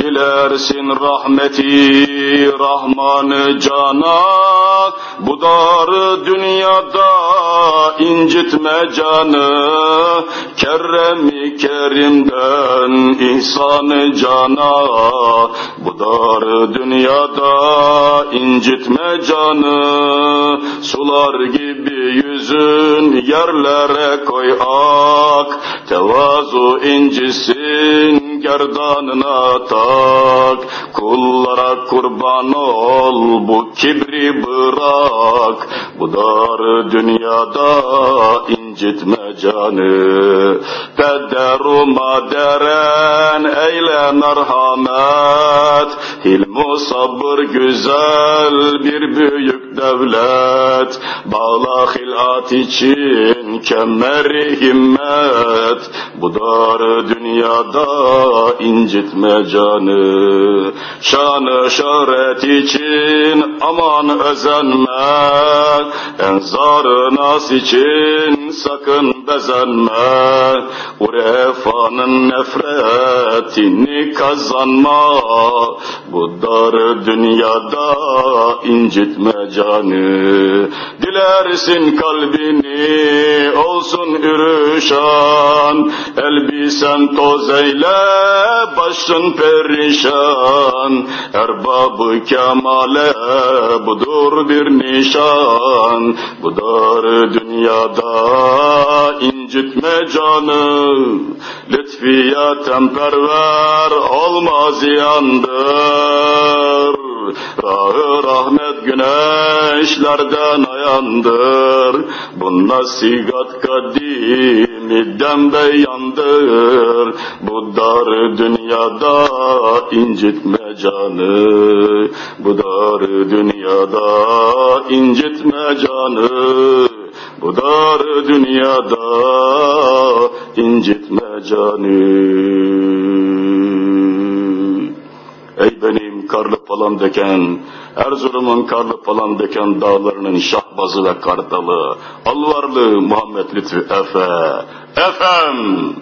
Dilersin rahmeti Rahmanı cana. Bu dar dünyada incitme canı Kerremi kerimden ihsanı cana. Bu dar dünyada incitme canı Sular gibi yüzün yerlere koy ak Tevazu incisin gerdanına tak. Kullara kurban ol bu kibri bırak. Bu dar dünyada incitme canı. Tedderuma deren eyle merhamet. Hilmu sabır güzel bir büyük devlet. Bağla hilat için kemeri himmet. Bu dar dünyada incitme canı. Şanı şöhret için aman özenme Enzar nas için sakın bezenme. Urefanın nefretini kazanma. Bu dar dünyada incitme canı. Dilersin kalbini olsun ürüşan Elbisen toz eyle başın perişan. Erbabı kemale budur bir nişan. Bu dar dünyada incitme canı. Lütfiye temperver olmaz yandır Rahı rahmet güneşlerden ayandır. Bu nasihat kadimi dembe yandır. Bu dar dünyada incitme canı. Bu dar dünyada incitme canı. Bu dar dünyada incitme canı. Ey benim karlı palam deken, Erzurum'un karlı palam deken dağlarının şahbazı ve kartalı, Alvarlı Muhammed Lütfü Efe, Efem!